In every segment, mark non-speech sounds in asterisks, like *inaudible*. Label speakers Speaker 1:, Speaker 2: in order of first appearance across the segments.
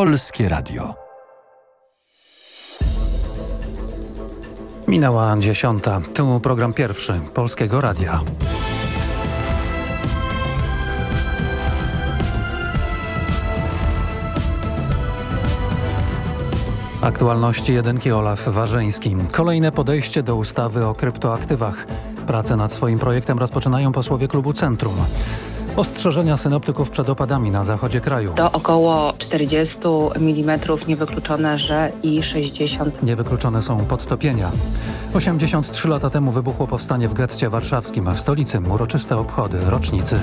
Speaker 1: Polskie Radio.
Speaker 2: Minęła dziesiąta. Tu program pierwszy Polskiego Radia. Aktualności jedynki Olaf Warzyński. Kolejne podejście do ustawy o kryptoaktywach. Pracę nad swoim projektem rozpoczynają posłowie klubu Centrum. Ostrzeżenia synoptyków przed opadami na zachodzie kraju.
Speaker 3: Do około 40 mm niewykluczone, że i 60.
Speaker 2: Niewykluczone są podtopienia. 83 lata temu wybuchło powstanie w getcie warszawskim, a w stolicy uroczyste obchody rocznicy.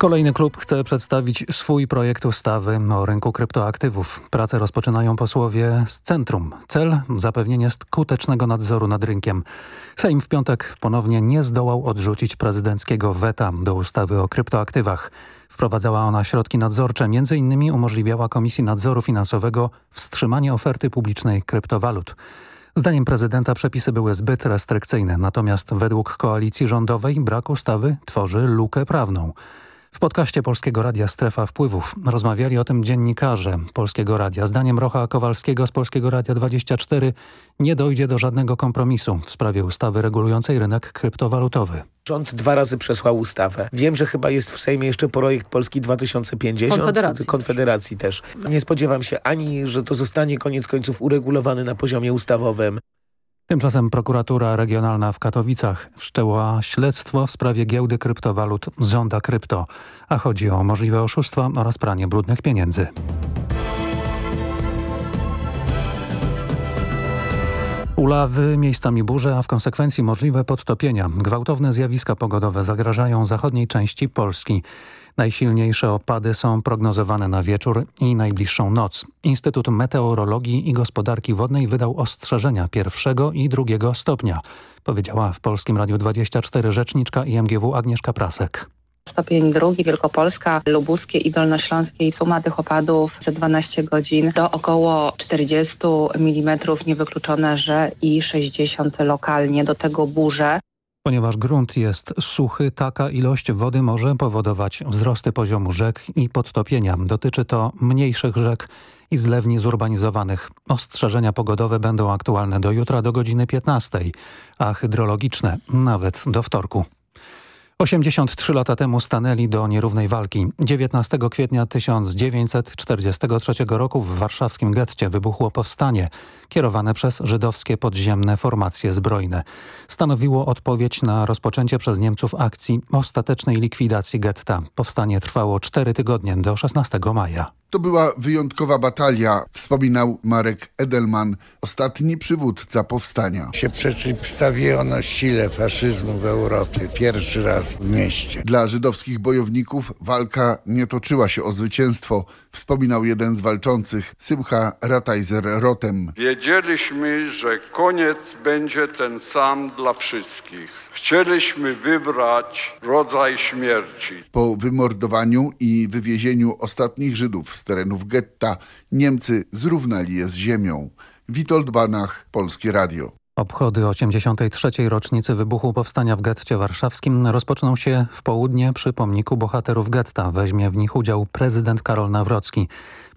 Speaker 2: Kolejny klub chce przedstawić swój projekt ustawy o rynku kryptoaktywów. Pracę rozpoczynają posłowie z Centrum. Cel zapewnienie skutecznego nadzoru nad rynkiem. Sejm w piątek ponownie nie zdołał odrzucić prezydenckiego weta do ustawy o kryptoaktywach. Wprowadzała ona środki nadzorcze, m.in. umożliwiała Komisji Nadzoru Finansowego wstrzymanie oferty publicznej kryptowalut. Zdaniem prezydenta przepisy były zbyt restrykcyjne, natomiast według koalicji rządowej brak ustawy tworzy lukę prawną. W podcaście Polskiego Radia Strefa Wpływów rozmawiali o tym dziennikarze Polskiego Radia. Zdaniem Rocha Kowalskiego z Polskiego Radia 24 nie dojdzie do żadnego kompromisu w sprawie ustawy regulującej rynek kryptowalutowy.
Speaker 4: Rząd dwa razy przesłał ustawę. Wiem, że chyba jest w Sejmie jeszcze projekt Polski 2050.
Speaker 5: Konfederacji.
Speaker 4: Konfederacji też. Nie spodziewam się ani, że to zostanie koniec końców uregulowane na poziomie ustawowym,
Speaker 2: Tymczasem prokuratura regionalna w Katowicach wszczęła śledztwo w sprawie giełdy kryptowalut Zonda Krypto, a chodzi o możliwe oszustwa oraz pranie brudnych pieniędzy. Ulawy, miejscami burze, a w konsekwencji możliwe podtopienia. Gwałtowne zjawiska pogodowe zagrażają zachodniej części Polski. Najsilniejsze opady są prognozowane na wieczór i najbliższą noc. Instytut Meteorologii i Gospodarki Wodnej wydał ostrzeżenia pierwszego i drugiego stopnia, powiedziała w Polskim Radiu 24 rzeczniczka IMGW Agnieszka Prasek.
Speaker 3: Stopień drugi Wielkopolska, Lubuskie i Dolnośląskie suma tych opadów za 12 godzin do około 40 mm niewykluczone, że i 60 lokalnie, do tego burze.
Speaker 2: Ponieważ grunt jest suchy, taka ilość wody może powodować wzrosty poziomu rzek i podtopienia. Dotyczy to mniejszych rzek i zlewni zurbanizowanych. Ostrzeżenia pogodowe będą aktualne do jutra do godziny 15, a hydrologiczne nawet do wtorku. 83 lata temu stanęli do nierównej walki. 19 kwietnia 1943 roku w warszawskim getcie wybuchło powstanie kierowane przez żydowskie podziemne formacje zbrojne. Stanowiło odpowiedź na rozpoczęcie przez Niemców akcji ostatecznej likwidacji getta. Powstanie trwało 4 tygodnie do 16 maja.
Speaker 6: To była wyjątkowa batalia, wspominał Marek Edelman, ostatni przywódca powstania.
Speaker 7: się przeciwstawiono sile faszyzmu w Europie pierwszy raz w mieście.
Speaker 6: Dla żydowskich bojowników walka nie toczyła się o zwycięstwo, wspominał jeden z walczących, Symcha Rataiser-Rotem.
Speaker 8: Wiedzieliśmy, że koniec będzie ten sam dla wszystkich. Chcieliśmy wybrać rodzaj śmierci.
Speaker 6: Po wymordowaniu i wywiezieniu ostatnich Żydów z terenów getta, Niemcy zrównali je z ziemią. Witold Banach, Polskie Radio.
Speaker 2: Obchody 83. rocznicy wybuchu powstania w getcie warszawskim rozpoczną się w południe przy pomniku bohaterów getta. Weźmie w nich udział prezydent Karol Nawrocki.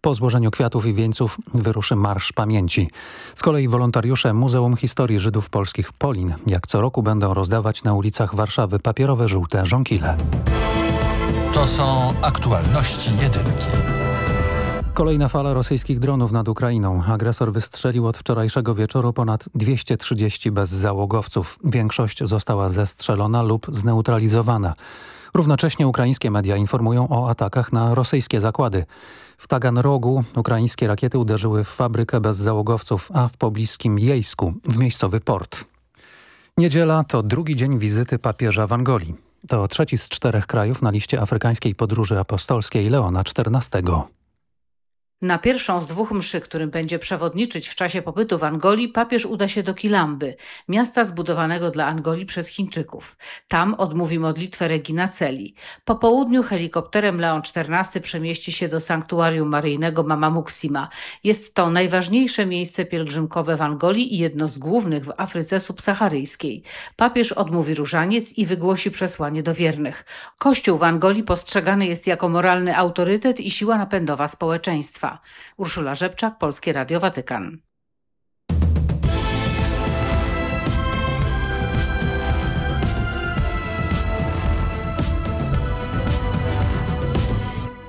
Speaker 2: Po złożeniu kwiatów i wieńców wyruszy Marsz Pamięci. Z kolei wolontariusze Muzeum Historii Żydów Polskich Polin jak co roku będą rozdawać na ulicach Warszawy papierowe żółte żonkile.
Speaker 1: To są aktualności jedynki.
Speaker 2: Kolejna fala rosyjskich dronów nad Ukrainą. Agresor wystrzelił od wczorajszego wieczoru ponad 230 bezzałogowców. Większość została zestrzelona lub zneutralizowana. Równocześnie ukraińskie media informują o atakach na rosyjskie zakłady. W Taganrogu ukraińskie rakiety uderzyły w fabrykę bezzałogowców, a w pobliskim Jejsku w miejscowy port. Niedziela to drugi dzień wizyty papieża w Angolii. To trzeci z czterech krajów na liście afrykańskiej podróży apostolskiej Leona XIV.
Speaker 9: Na pierwszą z dwóch mszy, którym będzie przewodniczyć w czasie pobytu w Angolii, papież uda się do Kilamby, miasta zbudowanego dla Angolii przez Chińczyków. Tam odmówi modlitwę Regina Celi. Po południu helikopterem Leon XIV przemieści się do sanktuarium maryjnego Mama Muxima. Jest to najważniejsze miejsce pielgrzymkowe w Angolii i jedno z głównych w Afryce subsaharyjskiej. Papież odmówi różaniec i wygłosi przesłanie do wiernych. Kościół w Angolii postrzegany jest jako moralny autorytet i siła napędowa społeczeństwa. Urszula Rzepczak, Polskie Radio Watykan.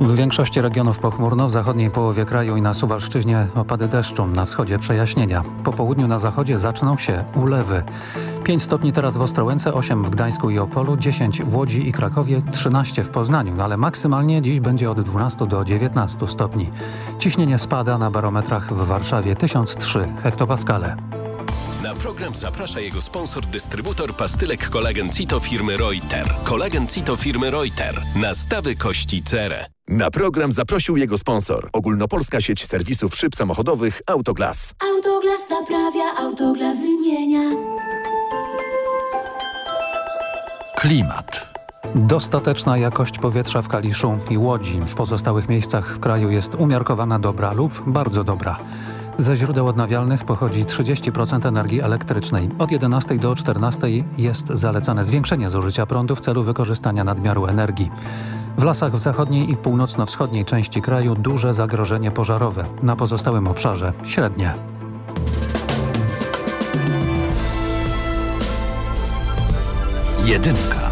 Speaker 2: W większości regionów pochmurno, w zachodniej połowie kraju i na Suwalszczyźnie opady deszczu, na wschodzie przejaśnienia. Po południu na zachodzie zaczną się ulewy. 5 stopni teraz w Ostrołęce, 8 w Gdańsku i Opolu, 10 w Łodzi i Krakowie, 13 w Poznaniu, no ale maksymalnie dziś będzie od 12 do 19 stopni. Ciśnienie spada na barometrach w Warszawie 1003 hektopaskale.
Speaker 10: Na program zaprasza jego sponsor, dystrybutor pastylek kolagen Cito firmy Reuter. Kolagen Cito firmy Reuter. Nastawy kości cerę.
Speaker 11: Na program zaprosił jego sponsor. Ogólnopolska sieć serwisów szyb samochodowych Autoglas.
Speaker 12: Autoglas naprawia, Autoglas wymienia.
Speaker 1: Klimat.
Speaker 2: Dostateczna jakość powietrza w Kaliszu i Łodzi. W pozostałych miejscach w kraju jest umiarkowana dobra lub bardzo dobra. Ze źródeł odnawialnych pochodzi 30% energii elektrycznej. Od 11 do 14 jest zalecane zwiększenie zużycia prądu w celu wykorzystania nadmiaru energii. W lasach w zachodniej i północno-wschodniej części kraju duże zagrożenie pożarowe. Na pozostałym obszarze średnie.
Speaker 1: Jedynka.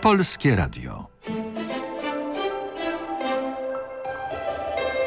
Speaker 1: Polskie Radio.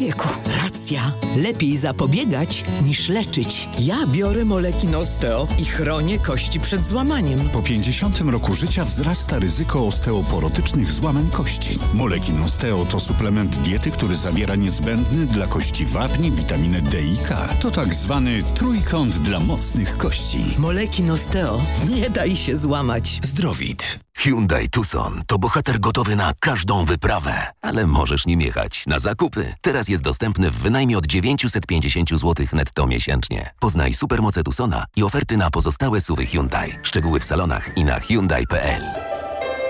Speaker 13: wieku.
Speaker 14: Racja. Lepiej zapobiegać niż leczyć. Ja biorę moleki Osteo i chronię kości przed złamaniem.
Speaker 15: Po 50 roku życia wzrasta ryzyko osteoporotycznych złamań kości. Molekin Osteo to suplement diety, który zawiera niezbędny dla kości wapni, witaminę D i K. To tak zwany trójkąt dla mocnych kości.
Speaker 14: Molekin Osteo. Nie daj się złamać.
Speaker 16: Zdrowit. Hyundai Tucson to bohater gotowy na każdą wyprawę, ale możesz nim jechać na zakupy. Teraz jest dostępny w wynajmie od 950 zł netto miesięcznie. Poznaj supermoce Tucsona i oferty na pozostałe suwy Hyundai. Szczegóły w salonach i na Hyundai.pl.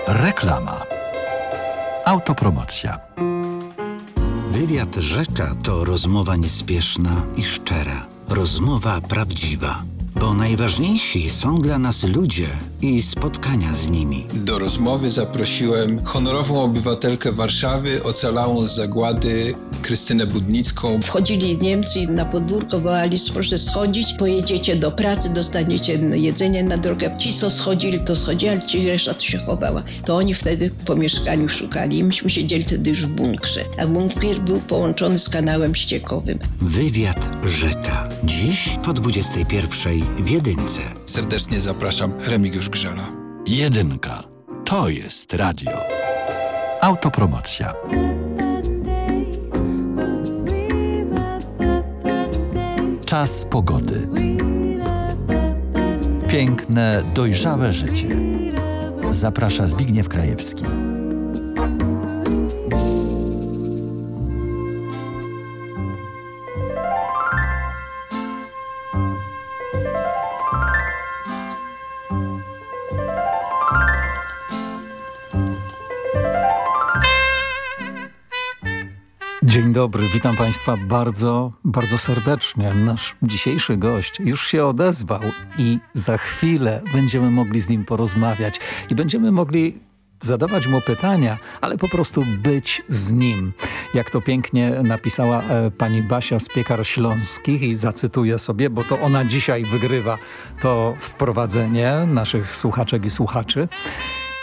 Speaker 2: Reklama. Autopromocja.
Speaker 17: Wywiad Rzecza to rozmowa niespieszna i szczera. Rozmowa prawdziwa. Bo najważniejsi są dla nas ludzie i spotkania z nimi.
Speaker 18: Do rozmowy zaprosiłem honorową obywatelkę Warszawy, ocalałą z zagłady Krystynę Budnicką.
Speaker 19: Wchodzili Niemcy na podwórko, wołali, proszę schodzić, pojedziecie do pracy, dostaniecie jedzenie na drogę. Ci, co schodzili, to schodzili, ale ci reszta to się chowała. To oni wtedy po mieszkaniu szukali. Myśmy siedzieli wtedy już w bunkrze. A bunkier był połączony z kanałem ściekowym.
Speaker 17: Wywiad Żyta. Dziś po 21 w Jedynce.
Speaker 18: Serdecznie zapraszam Remigiusz Grzela.
Speaker 2: Jedynka. To jest radio. Autopromocja. Czas pogody. Piękne, dojrzałe życie. Zaprasza Zbigniew Krajewski.
Speaker 20: Dzień dobry, witam Państwa bardzo, bardzo serdecznie. Nasz dzisiejszy gość już się odezwał i za chwilę będziemy mogli z nim porozmawiać i będziemy mogli zadawać mu pytania, ale po prostu być z nim. Jak to pięknie napisała e, pani Basia z Piekar Śląskich i zacytuję sobie, bo to ona dzisiaj wygrywa to wprowadzenie naszych słuchaczek i słuchaczy.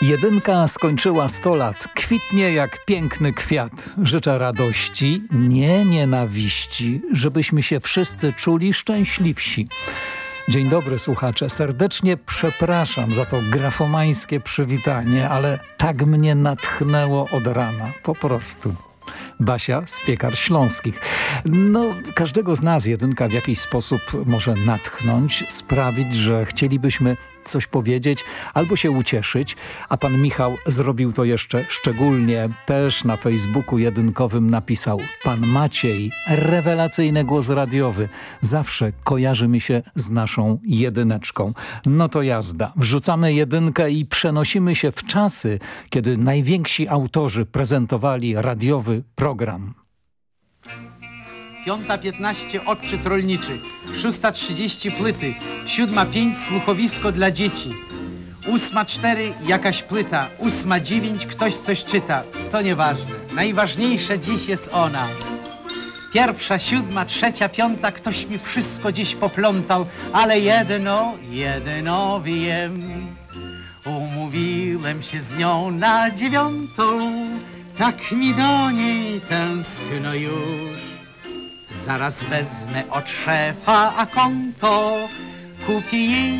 Speaker 20: Jedynka skończyła 100 lat. Kwitnie jak piękny kwiat. Życzę radości, nie nienawiści, żebyśmy się wszyscy czuli szczęśliwsi. Dzień dobry słuchacze, serdecznie przepraszam za to grafomańskie przywitanie, ale tak mnie natchnęło od rana, po prostu. Basia z Piekar Śląskich. No, każdego z nas jedynka w jakiś sposób może natchnąć, sprawić, że chcielibyśmy coś powiedzieć albo się ucieszyć, a pan Michał zrobił to jeszcze szczególnie. Też na Facebooku jedynkowym napisał Pan Maciej, rewelacyjny głos radiowy, zawsze kojarzy mi się z naszą jedyneczką. No to jazda. Wrzucamy jedynkę i przenosimy się w czasy, kiedy najwięksi autorzy prezentowali radiowy program.
Speaker 21: 5.15 odczyt rolniczy, 6.30 płyty, 7.05 słuchowisko dla dzieci, 8.04 jakaś płyta, 8.09 ktoś coś czyta. To nieważne. Najważniejsza dziś jest ona. Pierwsza, siódma, trzecia, piąta, ktoś mi wszystko dziś poplątał, ale jedno, jedno wiem. Umówiłem się z nią na dziewiątą, tak mi do niej tęskno już. Zaraz wezmę od szefa a konto, kupię jej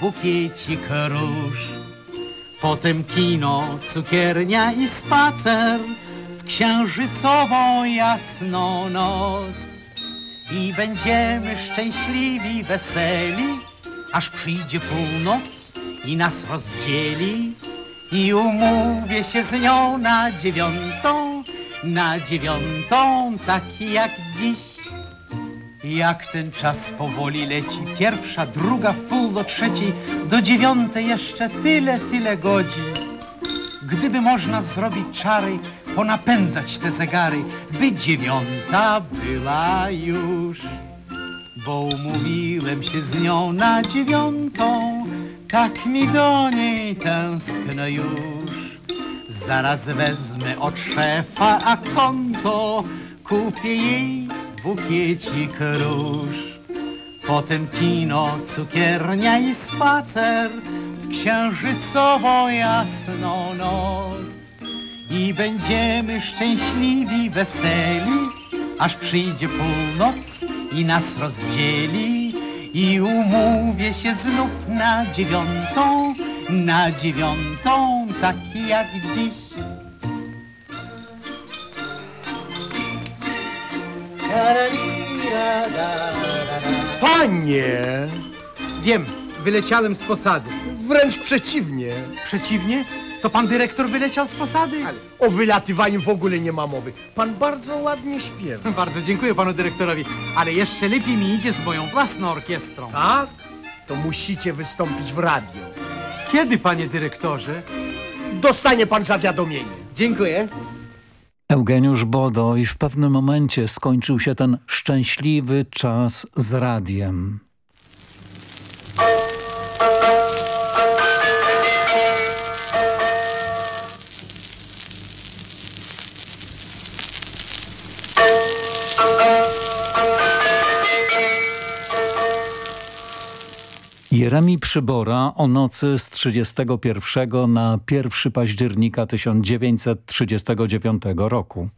Speaker 21: bukiecik róż. Potem kino, cukiernia i spacer w księżycową jasną noc. I będziemy szczęśliwi, weseli, aż przyjdzie północ i nas rozdzieli. I umówię się z nią na dziewiątą, na dziewiątą, taki jak dziś. Jak ten czas powoli leci, pierwsza, druga, w pół do trzeciej, do dziewiątej jeszcze tyle, tyle godzin. Gdyby można zrobić czary, ponapędzać te zegary, by dziewiąta była już. Bo umówiłem się z nią na dziewiątą, tak mi do niej tęskno już. Zaraz wezmę od szefa a konto, kupię jej bukiecik róż. Potem kino, cukiernia i spacer w księżycowo jasną noc. I będziemy szczęśliwi, weseli, aż przyjdzie północ i nas rozdzieli. I umówię się znów na dziewiątą, na dziewiątą, tak jak dziś.
Speaker 22: Panie!
Speaker 21: Wiem, wyleciałem z posady.
Speaker 22: Wręcz przeciwnie.
Speaker 21: Przeciwnie? To pan dyrektor wyleciał z posady?
Speaker 22: O wylatywaniu w ogóle nie ma mowy. Pan bardzo ładnie śpiewa. *laughs*
Speaker 21: Bardzo dziękuję panu dyrektorowi, ale jeszcze lepiej mi idzie z moją własną orkiestrą.
Speaker 22: Tak? To musicie wystąpić w radio.
Speaker 21: Kiedy, panie dyrektorze?
Speaker 22: Dostanie pan zawiadomienie.
Speaker 21: Dziękuję.
Speaker 20: Eugeniusz Bodo i w pewnym momencie skończył się ten szczęśliwy czas z radiem. Jeremi Przybora o nocy z 31 na 1 października 1939 roku.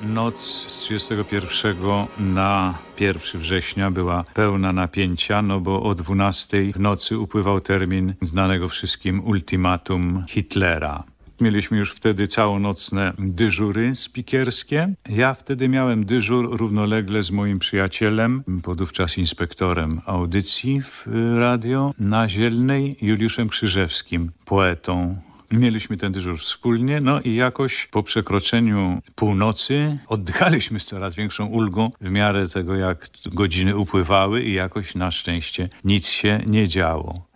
Speaker 23: Noc z 31 na 1 września była pełna napięcia, no bo o 12 w nocy upływał termin znanego wszystkim ultimatum Hitlera. Mieliśmy już wtedy całonocne dyżury spikerskie. Ja wtedy miałem dyżur równolegle z moim przyjacielem, podówczas inspektorem audycji w radio na Zielnej, Juliuszem Krzyżewskim, poetą, Mieliśmy ten dyżur wspólnie, no i jakoś po przekroczeniu północy oddychaliśmy z coraz większą ulgą w miarę tego, jak godziny upływały i jakoś na szczęście nic się nie działo.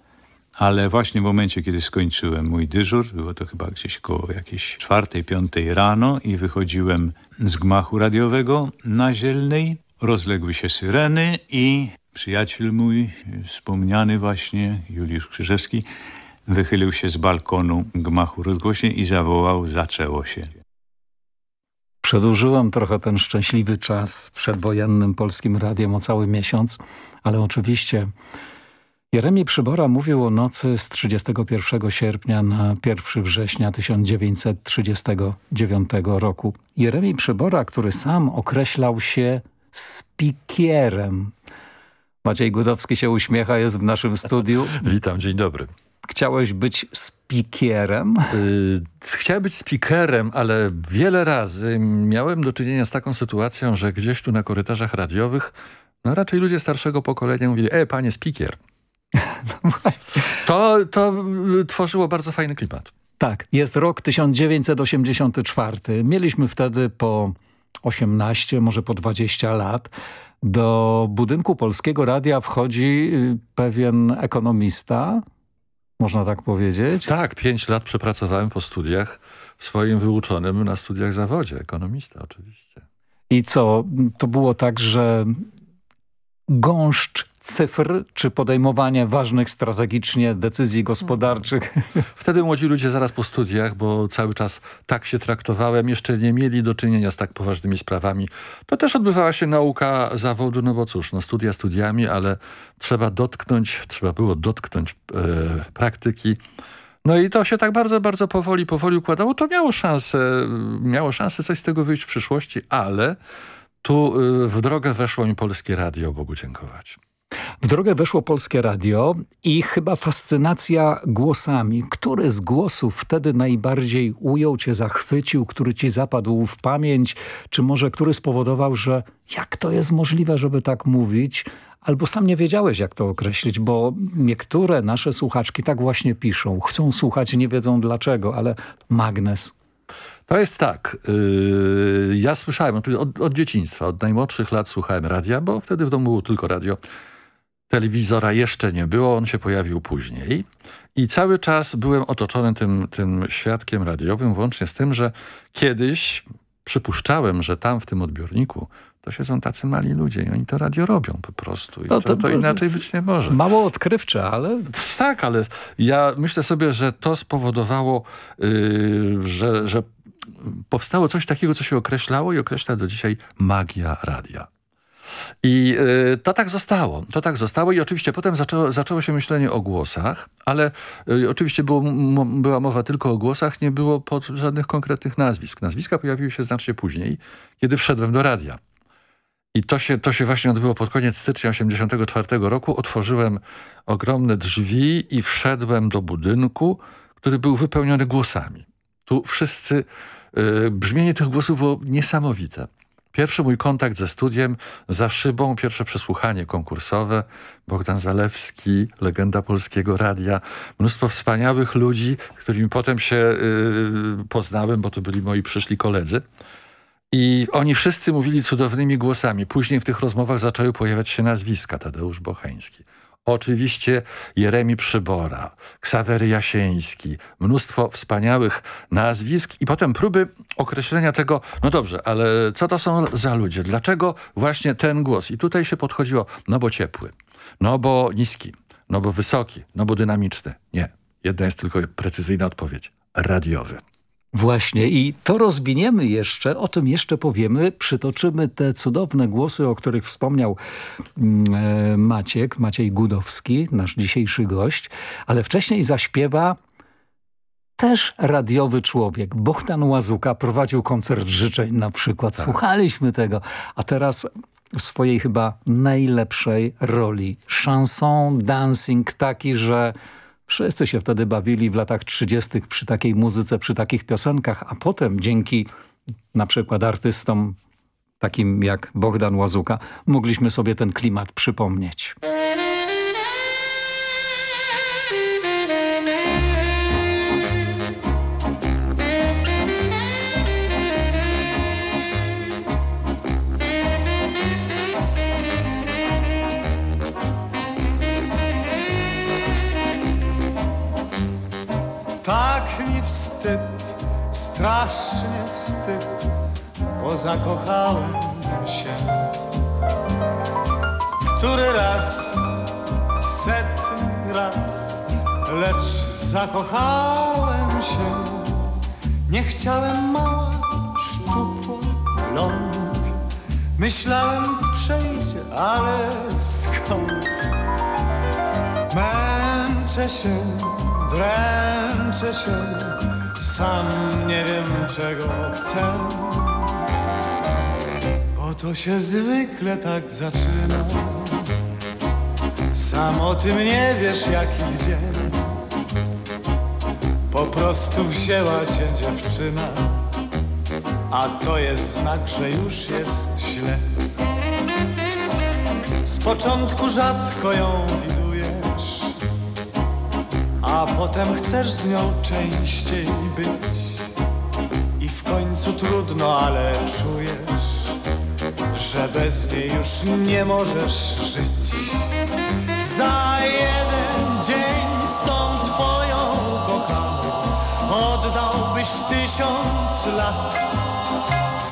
Speaker 23: Ale właśnie w momencie, kiedy skończyłem mój dyżur, było to chyba gdzieś koło jakiejś czwartej, piątej rano i wychodziłem z gmachu radiowego na Zielnej, rozległy się syreny i przyjaciel mój, wspomniany właśnie, Juliusz Krzyżewski, wychylił się z balkonu gmachu rozgłośnie i zawołał zaczęło się.
Speaker 20: Przedłużyłam trochę ten szczęśliwy czas przedwojennym Polskim Radiem o cały miesiąc, ale oczywiście Jeremi Przybora mówił o nocy z 31 sierpnia na 1 września 1939 roku. Jeremi Przybora, który sam określał się spikierem. Maciej Gudowski się uśmiecha, jest w naszym studiu. *laughs*
Speaker 1: Witam, dzień dobry.
Speaker 20: Chciałeś być speakerem?
Speaker 1: Yy, chciałem być speakerem, ale wiele razy miałem do czynienia z taką sytuacją, że gdzieś tu na korytarzach radiowych no raczej ludzie starszego pokolenia mówili, e, panie speaker. *laughs* To, to tworzyło bardzo fajny klimat.
Speaker 20: Tak, jest rok 1984. Mieliśmy wtedy po 18, może po 20 lat. Do budynku Polskiego Radia wchodzi y, pewien ekonomista, można tak powiedzieć?
Speaker 1: Tak, pięć lat przepracowałem po studiach w swoim wyuczonym na studiach zawodzie, ekonomista oczywiście.
Speaker 20: I co, to było tak, że gąszcz cyfr, czy podejmowanie ważnych strategicznie decyzji gospodarczych? *laughs*
Speaker 1: Wtedy młodzi ludzie zaraz po studiach, bo cały czas tak się traktowałem, jeszcze nie mieli do czynienia z tak poważnymi sprawami. To też odbywała się nauka zawodu, no bo cóż, no studia studiami, ale trzeba dotknąć, trzeba było dotknąć e, praktyki. No i to się tak bardzo, bardzo powoli, powoli układało. To miało szansę, miało szansę coś z tego wyjść w przyszłości, ale tu y, w drogę weszło mi Polskie Radio, Bogu dziękować.
Speaker 20: W drogę weszło Polskie Radio i chyba fascynacja głosami. Który z głosów wtedy najbardziej ujął cię, zachwycił, który ci zapadł w pamięć? Czy może który spowodował, że jak to jest możliwe, żeby tak mówić? Albo sam nie wiedziałeś, jak to określić, bo niektóre nasze słuchaczki tak właśnie piszą. Chcą słuchać, nie wiedzą dlaczego, ale magnes
Speaker 1: to jest tak. Yy, ja słyszałem, od, od, dzieciństwa, od najmłodszych lat słuchałem radia, bo wtedy w domu było tylko radio. Telewizora jeszcze nie było, on się pojawił później. I cały czas byłem otoczony tym, tym świadkiem radiowym, włącznie z tym, że kiedyś przypuszczałem, że tam w tym odbiorniku to siedzą tacy mali ludzie i oni to radio robią po prostu. I no to, to, to, inaczej być nie może.
Speaker 20: Mało odkrywcze, ale...
Speaker 1: Tak, ale ja myślę sobie, że to spowodowało, yy, że, że powstało coś takiego, co się określało i określa do dzisiaj magia radia. I y, to tak zostało. To tak zostało i oczywiście potem zaczęło, zaczęło się myślenie o głosach, ale y, oczywiście było, była mowa tylko o głosach, nie było pod żadnych konkretnych nazwisk. Nazwiska pojawiły się znacznie później, kiedy wszedłem do radia. I to się, to się właśnie odbyło pod koniec stycznia 1984 roku. Otworzyłem ogromne drzwi i wszedłem do budynku, który był wypełniony głosami. Tu wszyscy, y, brzmienie tych głosów było niesamowite. Pierwszy mój kontakt ze studiem, za szybą, pierwsze przesłuchanie konkursowe, Bogdan Zalewski, legenda polskiego radia, mnóstwo wspaniałych ludzi, którymi potem się y, poznałem, bo to byli moi przyszli koledzy. I oni wszyscy mówili cudownymi głosami. Później w tych rozmowach zaczęły pojawiać się nazwiska. Tadeusz Bocheński. Oczywiście Jeremi Przybora, Ksawery Jasieński, mnóstwo wspaniałych nazwisk i potem próby określenia tego, no dobrze, ale co to są za ludzie? Dlaczego właśnie ten głos? I tutaj się podchodziło, no bo ciepły, no bo niski, no bo wysoki, no bo dynamiczny. Nie, jedna jest tylko precyzyjna odpowiedź. Radiowy.
Speaker 20: Właśnie i to rozwiniemy jeszcze, o tym jeszcze powiemy, przytoczymy te cudowne głosy, o których wspomniał mm, e, Maciek, Maciej Gudowski, nasz dzisiejszy gość, ale wcześniej zaśpiewa też radiowy człowiek. Bohdan Łazuka prowadził koncert życzeń na przykład. Tak. Słuchaliśmy tego, a teraz w swojej chyba najlepszej roli. Chanson, dancing taki, że Wszyscy się wtedy bawili w latach 30. przy takiej muzyce, przy takich piosenkach, a potem dzięki na przykład artystom takim jak Bogdan Łazuka mogliśmy sobie ten klimat przypomnieć.
Speaker 24: Strasznie wstyd, bo zakochałem się. Który raz, setny raz, lecz zakochałem się. Nie chciałem mała, szczupła, blond. Myślałem przejdzie, ale skąd? Męczę się, dręczę się, sam nie wiem czego chcę Bo to się zwykle tak zaczyna. Sam o tym nie wiesz jak i gdzie Po prostu wzięła cię dziewczyna A to jest znak, że już jest źle. Z początku rzadko ją widujesz a potem chcesz z nią częściej być. I w końcu trudno, ale czujesz Że bez niej już nie możesz żyć. Za jeden dzień z tą twoją kochaną Oddałbyś tysiąc lat.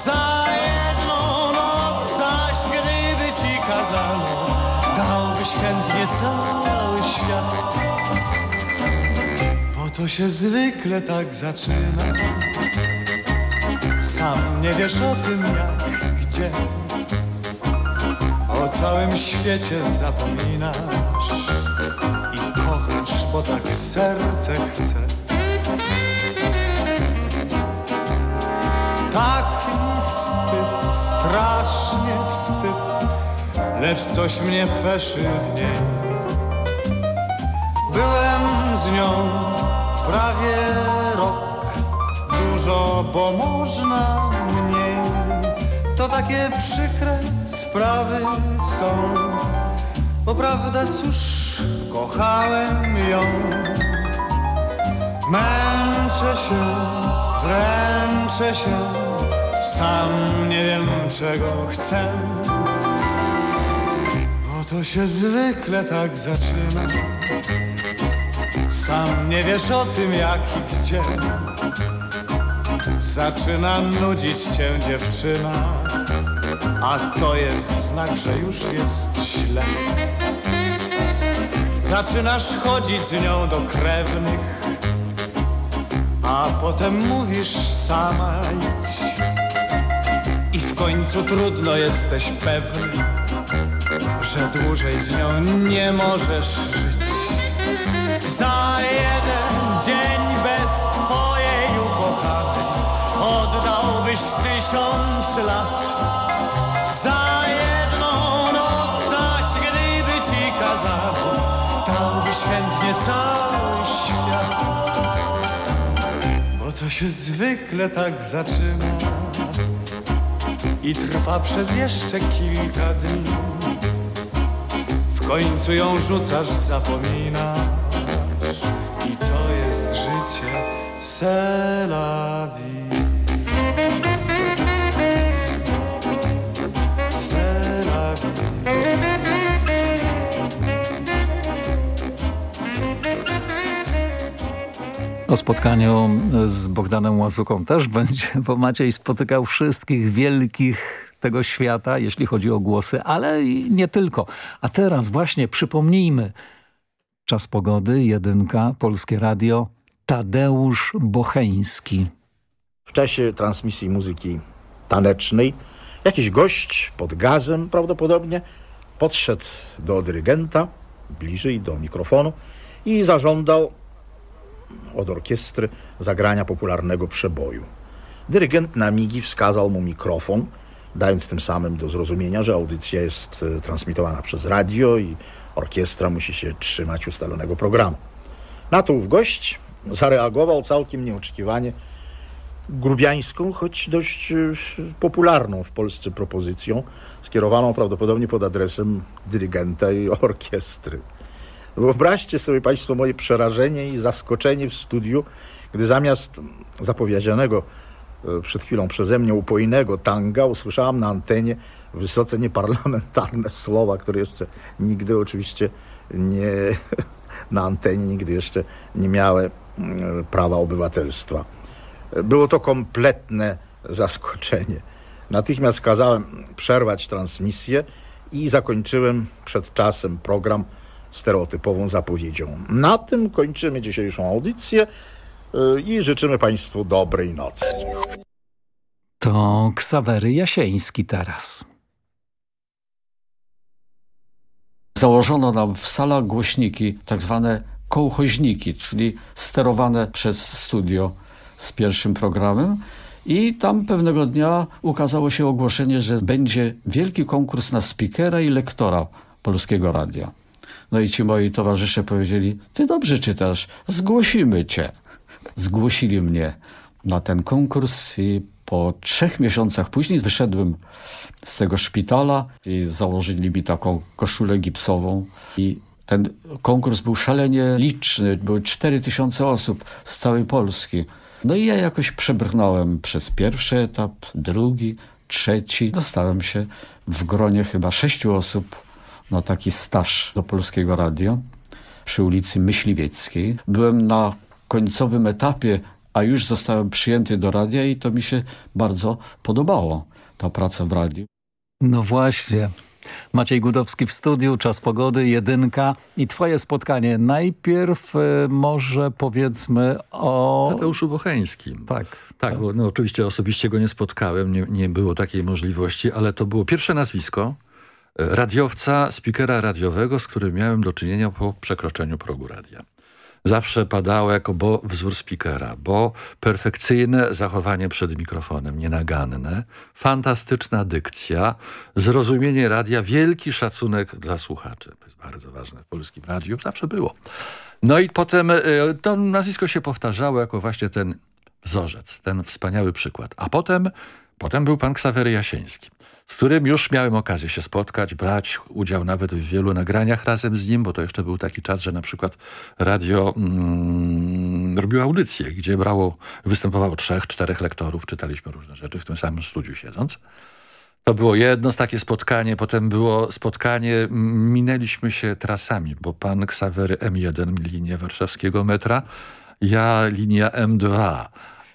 Speaker 24: Za jedną noc zaś gdyby ci kazano Dałbyś chętnie cały świat to się zwykle tak zaczyna. Sam nie wiesz o tym jak, gdzie. O całym świecie zapominasz I kochasz, bo tak serce chce. Tak mi wstyd, strasznie wstyd Lecz coś mnie peszy w niej. Byłem z nią prawie rok. Dużo, bo można mniej. To takie przykre sprawy są. Bo prawda cóż, kochałem ją. Męczę się, dręczę się. Sam nie wiem czego chcę. Bo to się zwykle tak zaczyna Sam nie wiesz o tym jak i gdzie. Zaczyna nudzić cię dziewczyna. A to jest znak, że już jest źle. Zaczynasz chodzić z nią do krewnych. A potem mówisz sama idź. I w końcu trudno jesteś pewny Że dłużej z nią nie możesz jeden dzień bez twojej ukochanej. Oddałbyś tysiąc lat Za jedną noc zaś gdyby ci kazało Dałbyś chętnie cały świat. Bo to się zwykle tak zaczyna I trwa przez jeszcze kilka dni. W końcu ją rzucasz, zapominasz
Speaker 20: O spotkaniu z Bogdanem Łazuką też będzie, bo Maciej spotykał wszystkich wielkich tego świata, jeśli chodzi o głosy, ale nie tylko. A teraz właśnie przypomnijmy. Czas pogody, jedynka, Polskie Radio, Tadeusz Bocheński.
Speaker 25: W czasie transmisji muzyki tanecznej jakiś gość pod gazem prawdopodobnie podszedł do dyrygenta, bliżej do mikrofonu i zażądał od orkiestry zagrania popularnego przeboju. Dyrygent na migi wskazał mu mikrofon, dając tym samym do zrozumienia, że audycja jest e, transmitowana przez radio i orkiestra musi się trzymać ustalonego programu. Na to ów gość zareagował całkiem nieoczekiwanie grubiańską, choć dość e, popularną w Polsce propozycją, skierowaną prawdopodobnie pod adresem dyrygenta i orkiestry. Wyobraźcie sobie Państwo moje przerażenie i zaskoczenie w studiu, gdy zamiast zapowiedzianego e, przed chwilą przeze mnie upojnego tanga usłyszałam na antenie wysoce nieparlamentarne słowa, które jeszcze nigdy oczywiście nie *laughs* na antenie nigdy jeszcze nie miały prawa obywatelstwa. Było to kompletne zaskoczenie. Natychmiast kazałem przerwać transmisję i zakończyłem przed czasem program stereotypową zapowiedzią. Na tym kończymy dzisiejszą audycję y, i życzymy Państwu dobrej nocy.
Speaker 20: To Ksawery Jasieński teraz.
Speaker 26: Założono nam w salach głośniki, tak zwane kołchoźniki, czyli sterowane przez studio z pierwszym programem. I tam pewnego dnia ukazało się ogłoszenie, że będzie wielki konkurs na speakera i lektora Polskiego Radia. No i ci moi towarzysze powiedzieli, ty dobrze czytasz, zgłosimy cię. Zgłosili mnie na ten konkurs i po trzech miesiącach później wyszedłem z tego szpitala i założyli mi taką koszulę gipsową i ten konkurs był szalenie liczny, były cztery tysiące osób z całej Polski. No i ja jakoś przebrnąłem przez pierwszy etap, drugi, trzeci. Dostałem się w gronie chyba sześciu osób na taki staż do Polskiego Radio przy ulicy Myśliwieckiej. Byłem na końcowym etapie, a już zostałem przyjęty do radia i to mi się bardzo podobało, ta praca w radiu.
Speaker 20: No właśnie. Maciej Gudowski w studiu, Czas Pogody, Jedynka i twoje spotkanie. Najpierw y, może powiedzmy o...
Speaker 1: Tadeuszu Bocheńskim.
Speaker 20: Tak.
Speaker 1: Tak, bo no, oczywiście osobiście go nie spotkałem, nie, nie było takiej możliwości, ale to było pierwsze nazwisko e, radiowca, speakera radiowego, z którym miałem do czynienia po przekroczeniu progu radia zawsze padało jako bo wzór speakera, bo perfekcyjne zachowanie przed mikrofonem, nienaganne, fantastyczna dykcja, zrozumienie radia, wielki szacunek dla słuchaczy. To jest bardzo ważne w polskim radiu, zawsze było. No i potem y, to nazwisko się powtarzało jako właśnie ten wzorzec, ten wspaniały przykład. A potem, potem był pan Ksawery Jasieński z którym już miałem okazję się spotkać, brać udział nawet w wielu nagraniach razem z nim, bo to jeszcze był taki czas, że na przykład radio mm, robiło audycje, gdzie brało, występowało trzech, czterech lektorów, czytaliśmy różne rzeczy w tym samym studiu siedząc. To było jedno z takie spotkanie, potem było spotkanie, minęliśmy się trasami, bo pan Ksawery M1, linię warszawskiego metra, ja linia M2.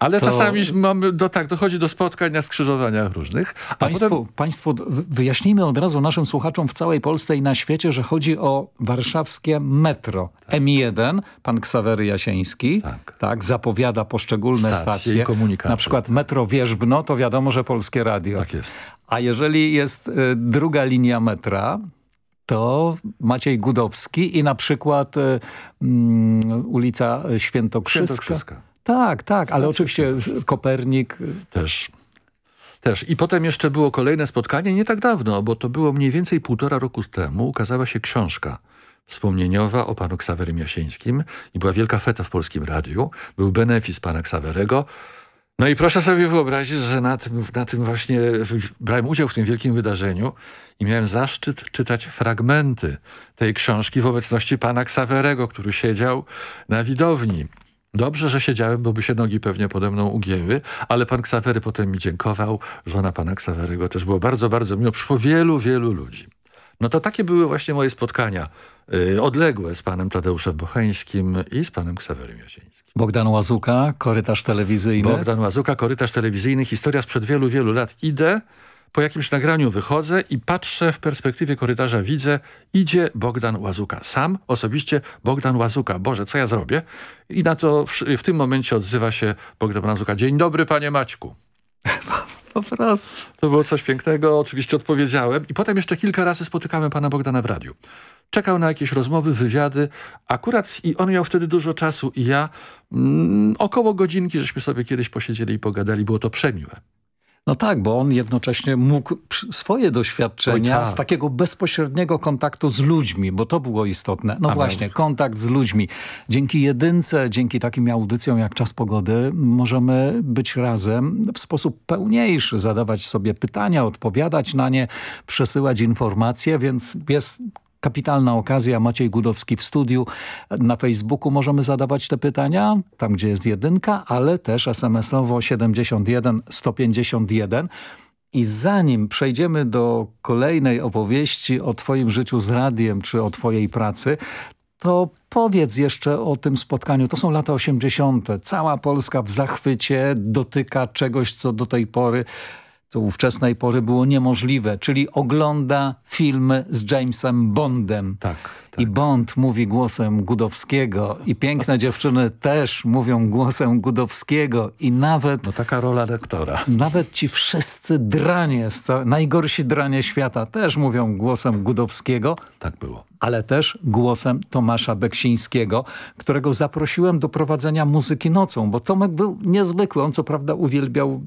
Speaker 1: Ale to... czasami mamy, do, tak, dochodzi do spotkań na skrzyżowaniach różnych.
Speaker 20: Państwu, potem... państwu wyjaśnijmy od razu naszym słuchaczom w całej Polsce i na świecie, że chodzi o warszawskie metro. Tak. M1, pan Ksawery Jasieński, tak. tak zapowiada poszczególne stacje.
Speaker 1: stacje
Speaker 20: na przykład metro Wierzbno, to wiadomo, że Polskie Radio.
Speaker 1: Tak jest.
Speaker 20: A jeżeli jest y, druga linia metra, to Maciej Gudowski i na przykład y, mm, ulica Świętokrzyska. Świętokrzyska. Tak, tak, ale oczywiście Kopernik...
Speaker 1: Też. Też. I potem jeszcze było kolejne spotkanie, nie tak dawno, bo to było mniej więcej półtora roku temu, ukazała się książka wspomnieniowa o panu Ksawerym Jasieńskim i była wielka feta w Polskim Radiu. Był benefis pana Ksawerego. No i proszę sobie wyobrazić, że na tym, na tym właśnie brałem udział w tym wielkim wydarzeniu i miałem zaszczyt czytać fragmenty tej książki w obecności pana Ksawerego, który siedział na widowni. Dobrze, że siedziałem, bo by się nogi pewnie pode mną ugięły, ale pan Ksawery potem mi dziękował. Żona pana Ksawerego też było bardzo, bardzo miło. Przyszło wielu, wielu ludzi. No to takie były właśnie moje spotkania yy, odległe z panem Tadeuszem Bocheńskim i z panem Ksawerym Jasieńskim.
Speaker 20: Bogdan Łazuka, korytarz telewizyjny.
Speaker 1: Bogdan Łazuka, korytarz telewizyjny. Historia sprzed wielu, wielu lat. Idę, po jakimś nagraniu wychodzę i patrzę w perspektywie korytarza, widzę, idzie Bogdan Łazuka. Sam osobiście Bogdan Łazuka. Boże, co ja zrobię? I na to w, w tym momencie odzywa się Bogdan Łazuka. Dzień dobry, panie Maćku. *laughs*
Speaker 20: po prostu.
Speaker 1: To było coś pięknego, oczywiście odpowiedziałem. I potem jeszcze kilka razy spotykałem pana Bogdana w radiu. Czekał na jakieś rozmowy, wywiady. Akurat i on miał wtedy dużo czasu i ja mm, około godzinki, żeśmy sobie kiedyś posiedzieli i pogadali. Było to przemiłe.
Speaker 20: No tak, bo on jednocześnie mógł swoje doświadczenia Oj, z takiego bezpośredniego kontaktu z ludźmi, bo to było istotne. No właśnie, kontakt z ludźmi. Dzięki jedynce, dzięki takim audycjom jak Czas Pogody możemy być razem w sposób pełniejszy, zadawać sobie pytania, odpowiadać na nie, przesyłać informacje, więc jest kapitalna okazja. Maciej Gudowski w studiu. Na Facebooku możemy zadawać te pytania, tam gdzie jest jedynka, ale też SMS-owo 71 151. I zanim przejdziemy do kolejnej opowieści o twoim życiu z radiem, czy o twojej pracy, to powiedz jeszcze o tym spotkaniu. To są lata 80. Cała Polska w zachwycie dotyka czegoś, co do tej pory co ówczesnej pory było niemożliwe, czyli ogląda filmy z Jamesem Bondem.
Speaker 1: Tak, tak.
Speaker 20: I Bond mówi głosem Gudowskiego i piękne *laughs* dziewczyny też mówią głosem Gudowskiego i nawet...
Speaker 1: No taka rola lektora.
Speaker 20: Nawet ci wszyscy dranie, najgorsi dranie świata też mówią głosem Gudowskiego.
Speaker 1: Tak było.
Speaker 20: Ale też głosem Tomasza Beksińskiego, którego zaprosiłem do prowadzenia muzyki nocą, bo Tomek był niezwykły. On co prawda uwielbiał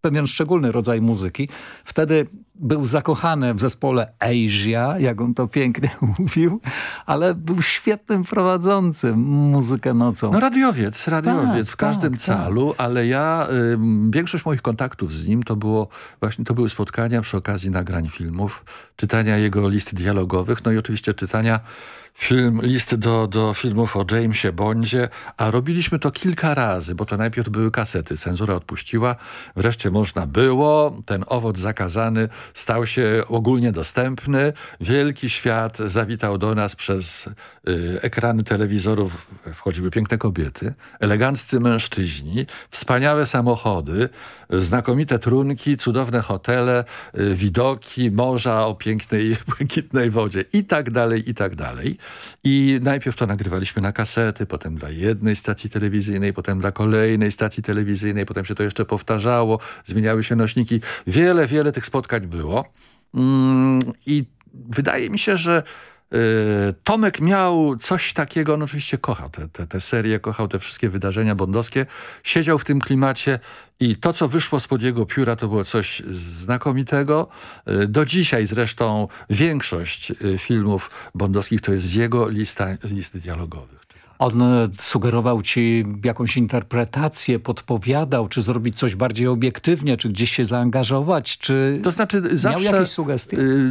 Speaker 20: pewien szczególny rodzaj muzyki. Wtedy był zakochany w zespole Asia, jak on to pięknie *laughs* mówił, ale był świetnym prowadzącym muzykę nocą.
Speaker 1: No radiowiec, radiowiec tak, w każdym tak, calu, tak. ale ja, y, większość moich kontaktów z nim to było właśnie, to były spotkania przy okazji nagrań filmów, czytania jego list dialogowych, no i oczywiście czytania film, list do, do filmów o Jamesie Bondzie, a robiliśmy to kilka razy, bo to najpierw były kasety, cenzura odpuściła, wreszcie można było, ten owoc zakazany stał się ogólnie dostępny, wielki świat zawitał do nas przez y, ekrany telewizorów, wchodziły piękne kobiety, eleganccy mężczyźni, wspaniałe samochody, znakomite trunki, cudowne hotele, y, widoki, morza o pięknej, *laughs* błękitnej wodzie i tak dalej, i tak dalej. I najpierw to nagrywaliśmy na kasety, potem dla jednej stacji telewizyjnej, potem dla kolejnej stacji telewizyjnej, potem się to jeszcze powtarzało, zmieniały się nośniki. Wiele, wiele tych spotkań było. Mm, I wydaje mi się, że Tomek miał coś takiego, on oczywiście kochał te, te, te serie, kochał te wszystkie wydarzenia bondowskie, siedział w tym klimacie i to, co wyszło spod jego pióra, to było coś znakomitego. Y, do dzisiaj zresztą większość y, filmów bondowskich to jest z jego lista, listy dialogowych.
Speaker 20: On e, sugerował ci jakąś interpretację, podpowiadał, czy zrobić coś bardziej obiektywnie, czy gdzieś się zaangażować, czy
Speaker 1: to znaczy,
Speaker 20: miał jakieś sugestie?
Speaker 1: Y,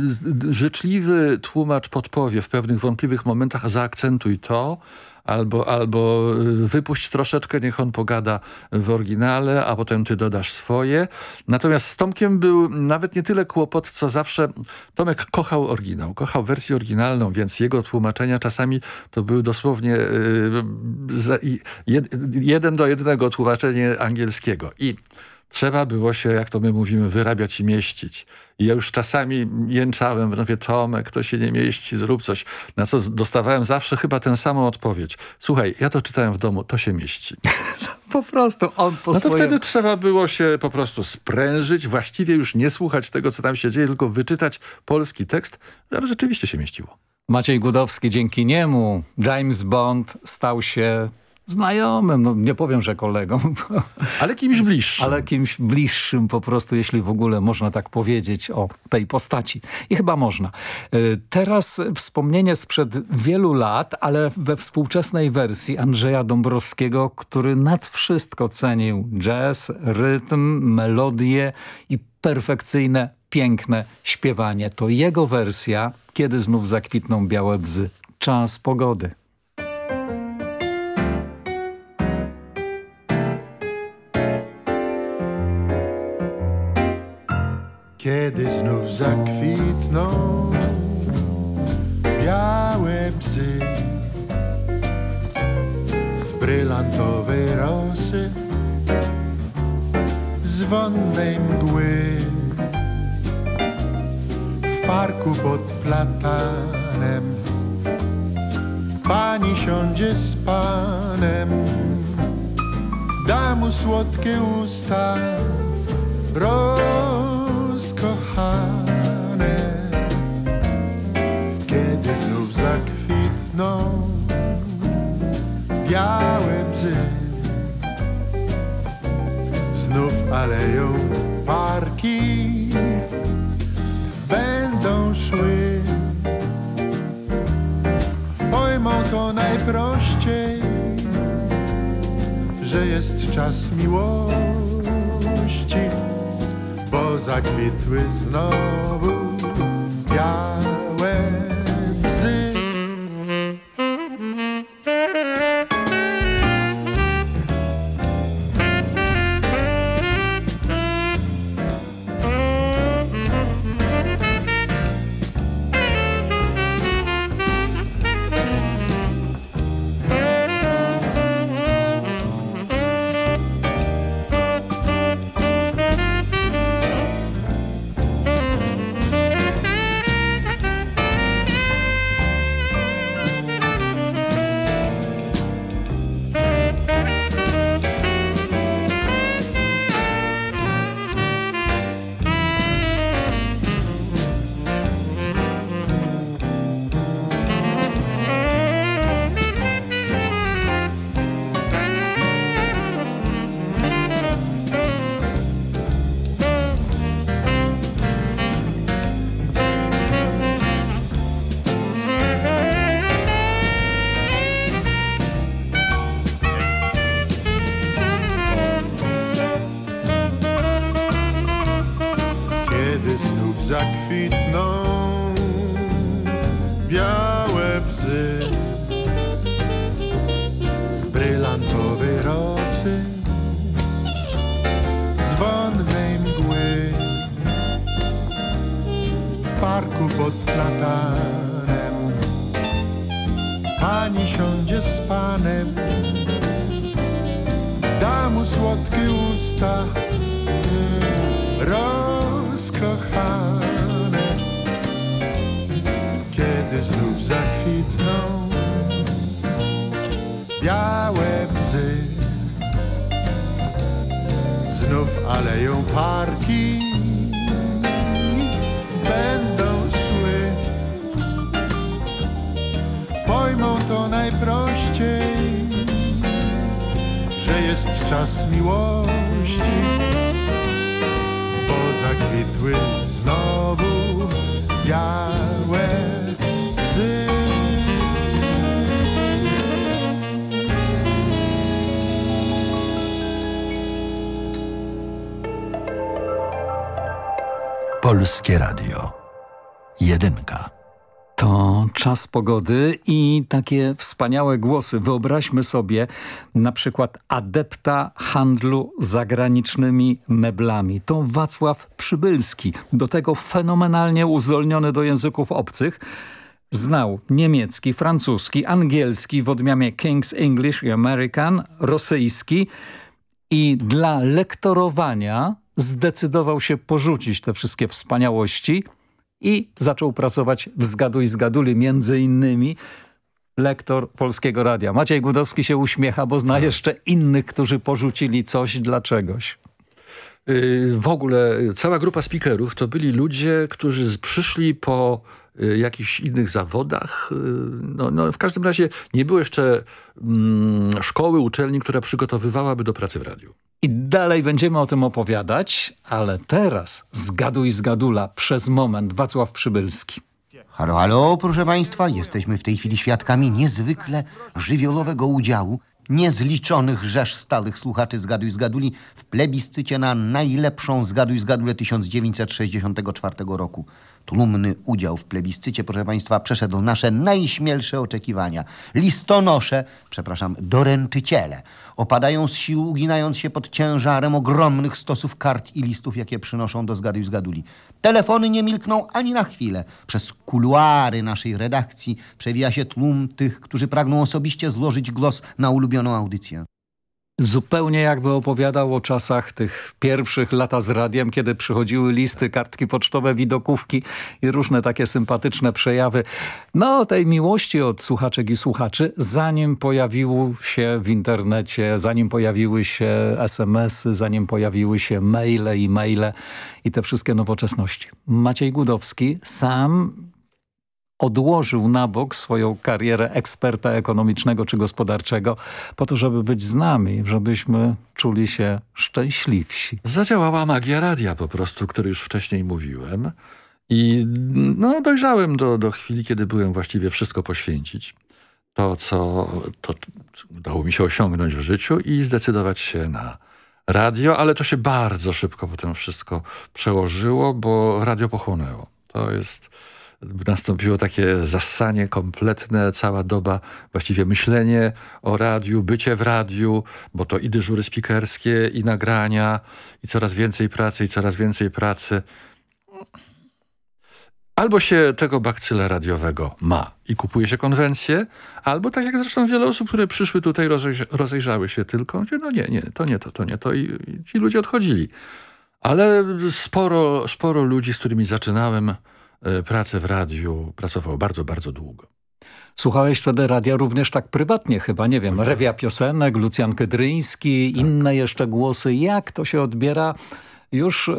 Speaker 1: życzliwy tłumacz podpowie w pewnych wątpliwych momentach, zaakcentuj to, albo, albo y, wypuść troszeczkę, niech on pogada w oryginale, a potem ty dodasz swoje. Natomiast z Tomkiem był nawet nie tyle kłopot, co zawsze Tomek kochał oryginał, kochał wersję oryginalną, więc jego tłumaczenia czasami to były dosłownie yy, jed, jeden do jednego tłumaczenie angielskiego. I trzeba było się, jak to my mówimy, wyrabiać i mieścić. I ja już czasami jęczałem, mówię, Tomek, to się nie mieści, zrób coś. Na co dostawałem zawsze chyba tę samą odpowiedź. Słuchaj, ja to czytałem w domu, to się mieści. *laughs*
Speaker 20: po prostu on po
Speaker 1: No to
Speaker 20: swojem...
Speaker 1: wtedy trzeba było się po prostu sprężyć, właściwie już nie słuchać tego, co tam się dzieje, tylko wyczytać polski tekst, ale rzeczywiście się mieściło.
Speaker 20: Maciej Gudowski, dzięki niemu James Bond stał się znajomym, no nie powiem, że kolegą.
Speaker 1: Ale kimś bliższym.
Speaker 20: Ale kimś bliższym po prostu, jeśli w ogóle można tak powiedzieć o tej postaci. I chyba można. E, teraz wspomnienie sprzed wielu lat, ale we współczesnej wersji Andrzeja Dąbrowskiego, który nad wszystko cenił jazz, rytm, melodię i perfekcyjne, piękne śpiewanie. To jego wersja, kiedy znów zakwitną białe bzy. Czas pogody.
Speaker 25: Zakwitną białe bzy z brylantowej rosy, z wonnej mgły. W parku pod platanem pani siądzie z panem. Da mu słodkie usta rozkochane białe bzy Znów aleją parki. Będą szły. Pojmą to najprościej Że jest czas miłości bo zakwitły znowu białe
Speaker 2: Polskie Radio. Jedynka.
Speaker 20: To czas pogody i takie wspaniałe głosy. Wyobraźmy sobie na przykład adepta handlu zagranicznymi meblami. To Wacław Przybylski, do tego fenomenalnie uzdolniony do języków obcych. Znał niemiecki, francuski, angielski w odmianie King's English i American, rosyjski i dla lektorowania zdecydował się porzucić te wszystkie wspaniałości – i zaczął pracować w Zgaduj Zgaduli między innymi lektor Polskiego Radia. Maciej Gudowski się uśmiecha, bo zna tak. jeszcze innych, którzy porzucili coś dla czegoś.
Speaker 1: Y, w ogóle cała grupa speakerów to byli ludzie, którzy przyszli po y, jakichś innych zawodach. Y, no, no, w każdym razie nie było jeszcze mm, szkoły, uczelni, która przygotowywałaby do pracy w radiu.
Speaker 20: I dalej będziemy o tym opowiadać, ale teraz zgaduj zgadula przez moment Wacław Przybylski.
Speaker 27: Halo, halo, proszę Państwa, jesteśmy w tej chwili świadkami niezwykle żywiołowego udziału niezliczonych rzesz stałych słuchaczy Zgaduj Zgaduli w plebiscycie na najlepszą Zgaduj Zgadulę 1964 roku. Tłumny udział w plebiscycie, proszę Państwa, przeszedł nasze najśmielsze oczekiwania. Listonosze, przepraszam, doręczyciele, opadają z sił, uginając się pod ciężarem ogromnych stosów kart i listów, jakie przynoszą do Zgaduj Zgaduli. Telefony nie milkną ani na chwilę. Przez kuluary naszej redakcji przewija się tłum tych, którzy pragną osobiście złożyć głos na ulubioną audycję.
Speaker 20: Zupełnie jakby opowiadał o czasach tych pierwszych lata z radiem, kiedy przychodziły listy, kartki pocztowe, widokówki i różne takie sympatyczne przejawy. No, tej miłości od słuchaczek i słuchaczy, zanim pojawił się w internecie, zanim pojawiły się SMS-y, zanim pojawiły się maile i maile i te wszystkie nowoczesności. Maciej Gudowski sam odłożył na bok swoją karierę eksperta ekonomicznego czy gospodarczego po to, żeby być z nami, żebyśmy czuli się szczęśliwsi.
Speaker 1: Zadziałała magia radia po prostu, który już wcześniej mówiłem i no, dojrzałem do, do chwili, kiedy byłem właściwie wszystko poświęcić. To, co to udało mi się osiągnąć w życiu i zdecydować się na radio, ale to się bardzo szybko potem wszystko przełożyło, bo radio pochłonęło. To jest nastąpiło takie zassanie kompletne, cała doba, właściwie myślenie o radiu, bycie w radiu, bo to i dyżury spikerskie, i nagrania, i coraz więcej pracy, i coraz więcej pracy. Albo się tego bakcyla radiowego ma i kupuje się konwencję, albo tak jak zresztą wiele osób, które przyszły tutaj, rozejrzały się tylko, no nie, nie, to nie to, to nie to i, i ci ludzie odchodzili. Ale sporo, sporo ludzi, z którymi zaczynałem, pracę w radiu pracował bardzo, bardzo długo.
Speaker 20: Słuchałeś wtedy radia również tak prywatnie chyba, nie wiem, Rewia Piosenek, Lucjan Kydryński, tak. inne jeszcze głosy. Jak to się odbiera już e,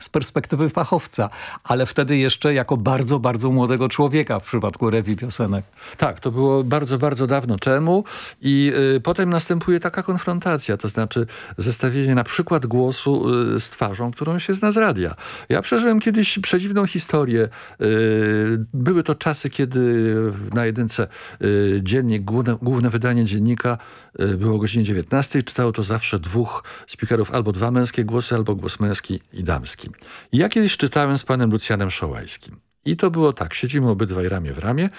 Speaker 20: z perspektywy fachowca, ale wtedy jeszcze jako bardzo, bardzo młodego człowieka w przypadku Rewi Piosenek.
Speaker 1: Tak, to było bardzo, bardzo dawno temu i y, potem następuje taka konfrontacja, to znaczy zestawienie na przykład głosu y, z twarzą, którą się zna z radia. Ja przeżyłem kiedyś przedziwną historię. Y, były to czasy, kiedy na jedynce y, dziennik, główne, główne wydanie dziennika y, było o godzinie 19 czytało to zawsze dwóch speakerów, albo dwa męskie głosy, albo głos męski i damski. Ja kiedyś czytałem z panem Lucjanem Szołajskim. I to było tak, siedzimy obydwaj ramię w ramię,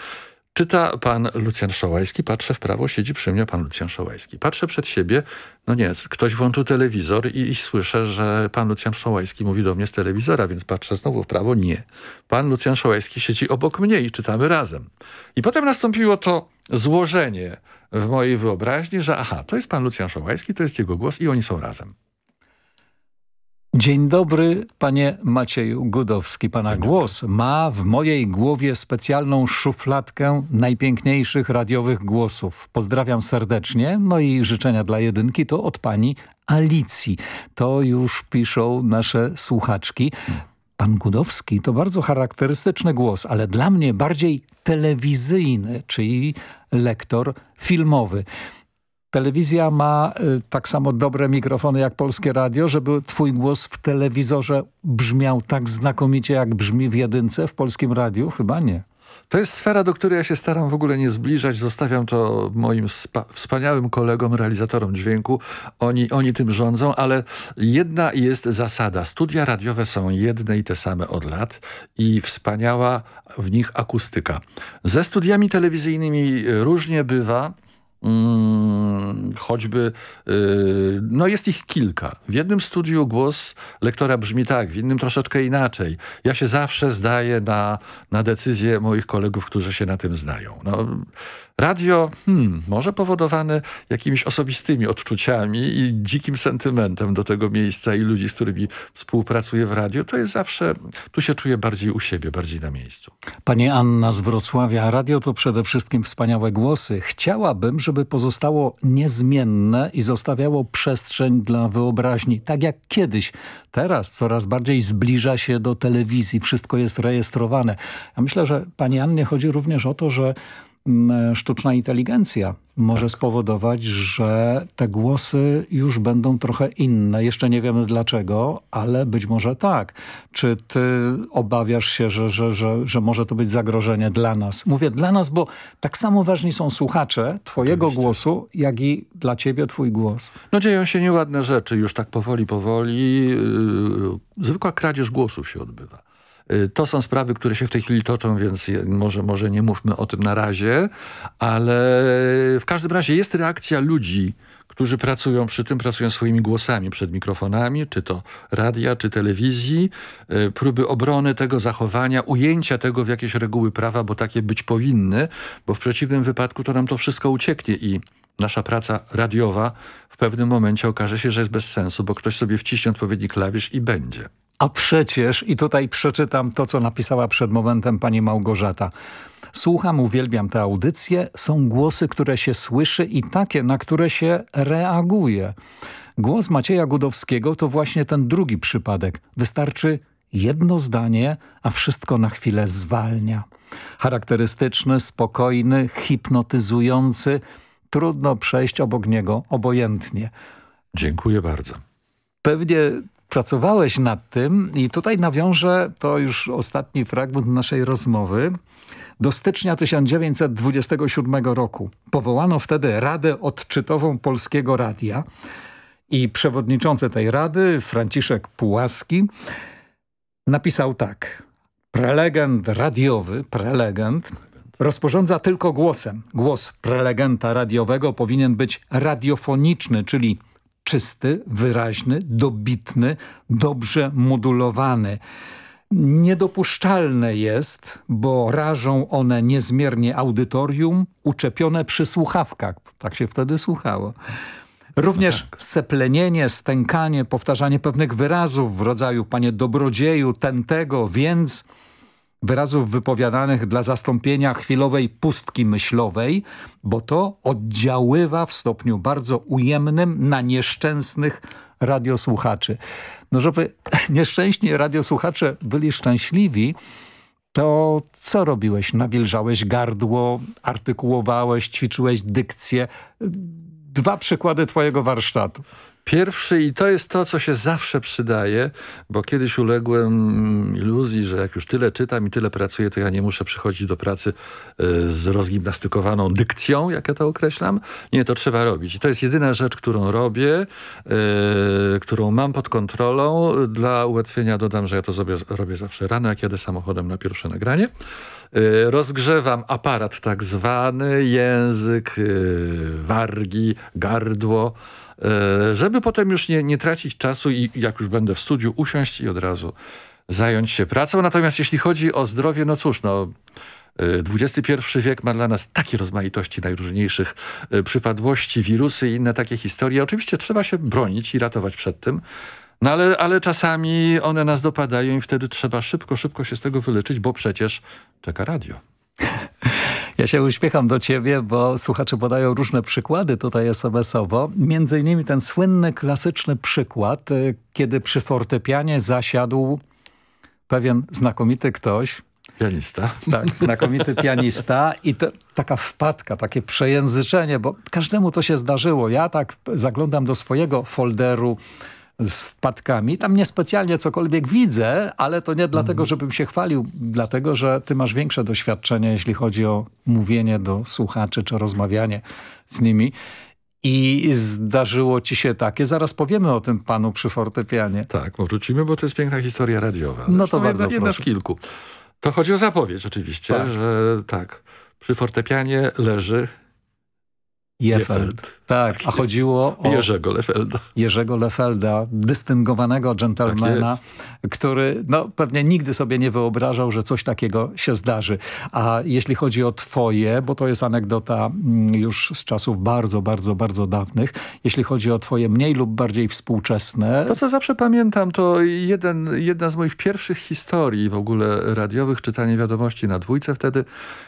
Speaker 1: Czyta pan Lucjan Szołajski, patrzę w prawo, siedzi przy mnie pan Lucjan Szołajski. Patrzę przed siebie, no nie, ktoś włączył telewizor i, i, słyszę, że pan Lucjan Szołajski mówi do mnie z telewizora, więc patrzę znowu w prawo, nie. Pan Lucjan Szołajski siedzi obok mnie i czytamy razem. I potem nastąpiło to złożenie w mojej wyobraźni, że aha, to jest pan Lucjan Szołajski, to jest jego głos i oni są razem.
Speaker 20: Dzień dobry, panie Macieju Gudowski. Pana głos ma w mojej głowie specjalną szufladkę najpiękniejszych radiowych głosów. Pozdrawiam serdecznie. No i życzenia dla jedynki to od pani Alicji. To już piszą nasze słuchaczki. Pan Gudowski to bardzo charakterystyczny głos, ale dla mnie bardziej telewizyjny, czyli lektor filmowy. Telewizja ma y, tak samo dobre mikrofony jak polskie radio, żeby twój głos w telewizorze brzmiał tak znakomicie, jak brzmi w jedynce w polskim radiu? Chyba nie.
Speaker 1: To jest sfera, do której ja się staram w ogóle nie zbliżać. Zostawiam to moim wspaniałym kolegom, realizatorom dźwięku. Oni, oni tym rządzą, ale jedna jest zasada. Studia radiowe są jedne i te same od lat i wspaniała w nich akustyka. Ze studiami telewizyjnymi różnie bywa. Hmm, choćby, yy, no jest ich kilka. W jednym studiu głos lektora brzmi tak, w innym troszeczkę inaczej. Ja się zawsze zdaję na, na decyzje moich kolegów, którzy się na tym znają. No, Radio, hmm, może powodowane jakimiś osobistymi odczuciami i dzikim sentymentem do tego miejsca i ludzi, z którymi współpracuję w radiu, to jest zawsze, tu się czuję bardziej u siebie, bardziej na miejscu.
Speaker 20: Pani Anna z Wrocławia, radio to przede wszystkim wspaniałe głosy. Chciałabym, żeby pozostało niezmienne i zostawiało przestrzeń dla wyobraźni, tak jak kiedyś. Teraz coraz bardziej zbliża się do telewizji, wszystko jest rejestrowane. Ja myślę, że pani Annie chodzi również o to, że sztuczna inteligencja może tak. spowodować, że te głosy już będą trochę inne. Jeszcze nie wiemy dlaczego, ale być może tak. Czy ty obawiasz się, że, że, że, że może to być zagrożenie dla nas? Mówię dla nas, bo tak samo ważni są słuchacze twojego Oczywiście. głosu, jak i dla ciebie twój głos.
Speaker 1: No dzieją się nieładne rzeczy, już tak powoli, powoli. Yy, zwykła kradzież głosów się odbywa. Y, to są sprawy, które się w tej chwili toczą, więc może, może nie mówmy o tym na razie, ale w każdym razie jest reakcja ludzi, którzy pracują przy tym, pracują swoimi głosami przed mikrofonami, czy to radia, czy telewizji, y, próby obrony tego zachowania, ujęcia tego w jakieś reguły prawa, bo takie być powinny, bo w przeciwnym wypadku to nam to wszystko ucieknie i nasza praca radiowa w pewnym momencie okaże się, że jest bez sensu, bo ktoś sobie wciśnie odpowiedni klawisz i będzie.
Speaker 20: A przecież, i tutaj przeczytam to, co napisała przed momentem pani Małgorzata. Słucham, uwielbiam te audycje. Są głosy, które się słyszy i takie, na które się reaguje. Głos Macieja Gudowskiego to właśnie ten drugi przypadek. Wystarczy jedno zdanie, a wszystko na chwilę zwalnia. Charakterystyczny, spokojny, hipnotyzujący. Trudno przejść obok niego obojętnie.
Speaker 1: Dziękuję bardzo.
Speaker 20: Pewnie pracowałeś nad tym i tutaj nawiążę, to już ostatni fragment naszej rozmowy, do stycznia 1927 roku. Powołano wtedy Radę Odczytową Polskiego Radia i przewodniczący tej rady, Franciszek Pułaski, napisał tak. Prelegent radiowy, prelegent, rozporządza tylko głosem. Głos prelegenta radiowego powinien być radiofoniczny, czyli czysty, wyraźny, dobitny, dobrze modulowany. Niedopuszczalne jest, bo rażą one niezmiernie audytorium uczepione przy słuchawkach. Tak się wtedy słuchało. Również no tak. seplenienie, stękanie, powtarzanie pewnych wyrazów w rodzaju panie dobrodzieju, ten tego, więc wyrazów wypowiadanych dla zastąpienia chwilowej pustki myślowej, bo to oddziaływa w stopniu bardzo ujemnym na nieszczęsnych radiosłuchaczy. No żeby *laughs* nieszczęśni radiosłuchacze byli szczęśliwi, to co robiłeś? Nawilżałeś gardło, artykułowałeś, ćwiczyłeś dykcję. Dwa przykłady twojego warsztatu.
Speaker 1: Pierwszy i to jest to, co się zawsze przydaje, bo kiedyś uległem iluzji, że jak już tyle czytam i tyle pracuję, to ja nie muszę przychodzić do pracy e, z rozgimnastykowaną dykcją, jak ja to określam. Nie, to trzeba robić. I to jest jedyna rzecz, którą robię, e, którą mam pod kontrolą. Dla ułatwienia dodam, że ja to robię zawsze rano, jak jadę samochodem na pierwsze nagranie. E, rozgrzewam aparat tak zwany, język, wargi, gardło, żeby potem już nie, nie tracić czasu i jak już będę w studiu, usiąść i od razu zająć się pracą. Natomiast jeśli chodzi o zdrowie, no cóż, no... XXI e, wiek ma dla nas takie rozmaitości najróżniejszych e, przypadłości, wirusy i inne takie historie. Oczywiście trzeba się bronić i ratować przed tym, no ale, ale czasami one nas dopadają i wtedy trzeba szybko, szybko się z tego wyleczyć, bo przecież czeka radio.
Speaker 20: Ja się uśmiecham do ciebie, bo słuchacze podają różne przykłady tutaj SMS-owo. Między innymi ten słynny, klasyczny przykład, y, kiedy przy fortepianie zasiadł pewien znakomity ktoś.
Speaker 1: Pianista.
Speaker 20: Tak, znakomity pianista i to taka wpadka, takie przejęzyczenie, bo każdemu to się zdarzyło. Ja tak zaglądam do swojego folderu z wpadkami. Tam niespecjalnie cokolwiek widzę, ale to nie dlatego, żebym się chwalił, dlatego, że ty masz większe doświadczenie, jeśli chodzi o mówienie do słuchaczy, czy rozmawianie z nimi. I zdarzyło ci się takie, zaraz powiemy o tym panu przy fortepianie.
Speaker 1: Tak, wrócimy, bo to jest piękna historia radiowa.
Speaker 20: No to bardzo
Speaker 1: jedna, jedna z kilku. To chodzi o zapowiedź oczywiście,
Speaker 20: Tak.
Speaker 1: że tak, przy fortepianie leży
Speaker 20: Jefeld. Tak, a chodziło o
Speaker 1: Jerzego Lefelda.
Speaker 20: Jerzego Lefelda, dystyngowanego dżentelmena,
Speaker 1: Tak
Speaker 20: który no, pewnie nigdy sobie nie wyobrażał, że coś takiego się zdarzy. A jeśli chodzi o twoje, bo to jest anegdota mm, już z czasów bardzo, bardzo, bardzo dawnych, jeśli chodzi o twoje mniej lub bardziej współczesne,
Speaker 1: To, co zawsze pamiętam, to jeden, jedna z moich pierwszych historii w ogóle radiowych, czytanie wiadomości na dwójce wtedy.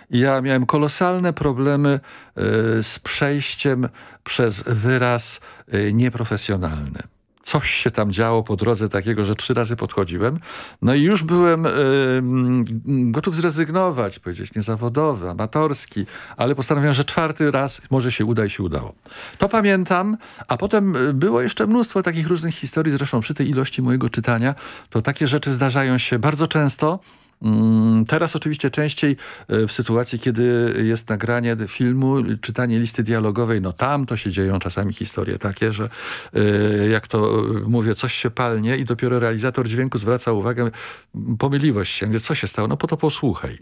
Speaker 1: Ja miałem kolosalne problemy e, z przejściem przez wyraz e, nieprofesjonalny. Coś się tam działo po drodze takiego, że trzy razy podchodziłem. No i już byłem mm, gotów zrezygnować, powiedzieć niezawodowy, amatorski, ale postanowiłem, że czwarty raz może się uda i się udało. To pamiętam, a potem e, było jeszcze mnóstwo takich różnych historii, zresztą przy tej ilości mojego czytania, to takie rzeczy zdarzają się bardzo często. Mm, Teraz oczywiście częściej e, w sytuacji, kiedy jest nagranie filmu, czytanie listy dialogowej, no tam to się dzieją czasami historie takie, że e, jak to e, mówię, coś się palnie i dopiero realizator dźwięku zwraca uwagę, pomyliłeś się, co się stało? No po to posłuchaj.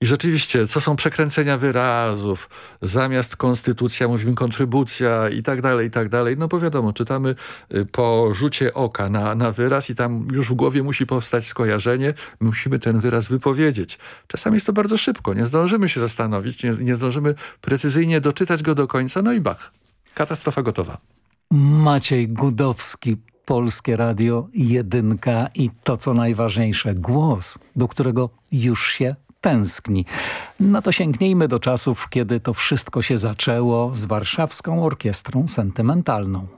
Speaker 1: I rzeczywiście, co są przekręcenia wyrazów, zamiast konstytucja mówimy kontrybucja i tak dalej, i tak dalej. No bo wiadomo, czytamy y, po rzucie oka na, na wyraz i tam już w głowie musi powstać skojarzenie. Musimy ten wyraz wypowiedzieć. Czasami jest to bardzo szybko, nie zdążymy się zastanowić, nie, nie zdążymy precyzyjnie doczytać go do końca, no i bach, katastrofa gotowa.
Speaker 20: Maciej Gudowski, Polskie Radio Jedynka i to co najważniejsze, głos, do którego już się tęskni. No to sięgnijmy do czasów, kiedy to wszystko się zaczęło z Warszawską Orkiestrą Sentymentalną.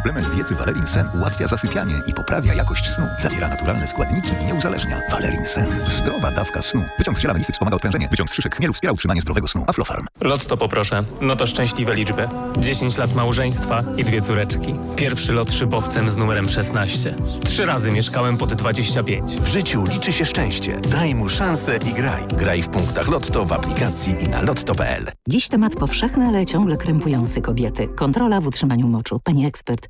Speaker 16: Suplement diety Valerin Sen ułatwia zasypianie i poprawia jakość snu. Zawiera naturalne składniki i nie uzależnia. Valerin Sen. Zdrowa dawka snu. Wyciąg z ziela melisy wspomaga odprężenie. Wyciąg z szyszek chmielu wspiera utrzymanie zdrowego snu. Aflofarm.
Speaker 28: Lotto poproszę. No to szczęśliwe liczby. 10 lat małżeństwa i dwie córeczki. Pierwszy lot szybowcem z numerem 16. Trzy razy mieszkałem pod 25.
Speaker 29: W życiu liczy się szczęście. Daj mu szansę i graj. Graj w punktach Lotto w aplikacji i na lotto.pl.
Speaker 30: Dziś temat powszechny, ale ciągle krępujący kobiety. Kontrola w utrzymaniu moczu. Pani ekspert,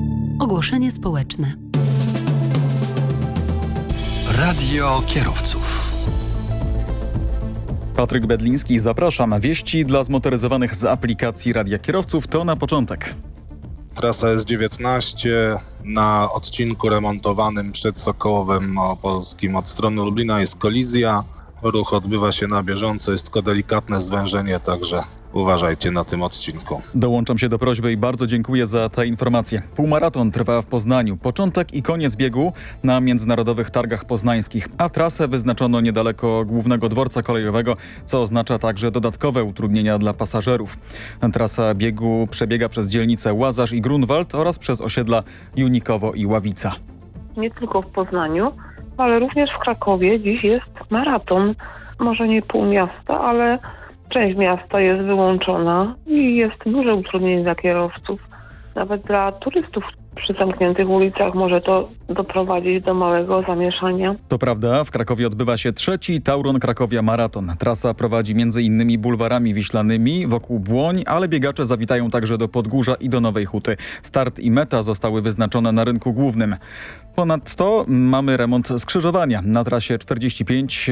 Speaker 30: Ogłoszenie społeczne.
Speaker 1: Radio kierowców.
Speaker 31: Patryk Bedliński, zapraszam. Wieści dla zmotoryzowanych z aplikacji Radia Kierowców to na początek.
Speaker 32: Trasa S19 na odcinku remontowanym przed Sokołowem Opolskim od strony Lublina jest kolizja. Ruch odbywa się na bieżąco, jest tylko delikatne zwężenie, także uważajcie na tym odcinku.
Speaker 31: Dołączam się do prośby i bardzo dziękuję za tę informację. Półmaraton trwa w Poznaniu. Początek i koniec biegu na Międzynarodowych Targach Poznańskich, a trasę wyznaczono niedaleko głównego dworca kolejowego, co oznacza także dodatkowe utrudnienia dla pasażerów. Trasa biegu przebiega przez dzielnice Łazarz i Grunwald oraz przez osiedla Junikowo i Ławica.
Speaker 33: Nie tylko w Poznaniu, ale również w Krakowie dziś jest maraton. Może nie pół miasta, ale część miasta jest wyłączona i jest duże utrudnienie dla kierowców. Nawet dla turystów przy zamkniętych ulicach może to doprowadzić do małego zamieszania.
Speaker 31: To prawda, w Krakowie odbywa się trzeci Tauron Krakowia Maraton. Trasa prowadzi m.in. bulwarami wiślanymi wokół Błoń, ale biegacze zawitają także do Podgórza i do Nowej Huty. Start i meta zostały wyznaczone na rynku głównym. Ponadto mamy remont skrzyżowania na trasie 45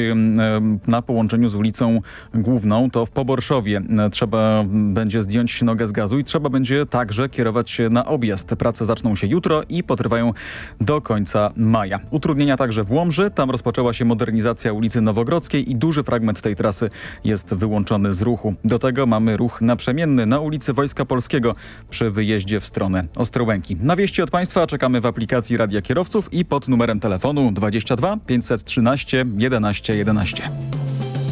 Speaker 31: na połączeniu z ulicą Główną. To w Poborszowie trzeba będzie zdjąć nogę z gazu i trzeba będzie także kierować się na objazd. Prace zaczną rozpoczną się jutro i potrwają do końca maja. Utrudnienia także w Łomży. Tam rozpoczęła się modernizacja ulicy Nowogrodzkiej i duży fragment tej trasy jest wyłączony z ruchu. Do tego mamy ruch naprzemienny na ulicy Wojska Polskiego przy wyjeździe w stronę Ostrołęki. Na wieści od Państwa czekamy w aplikacji Radia Kierowców i pod numerem telefonu 22 513 11 11.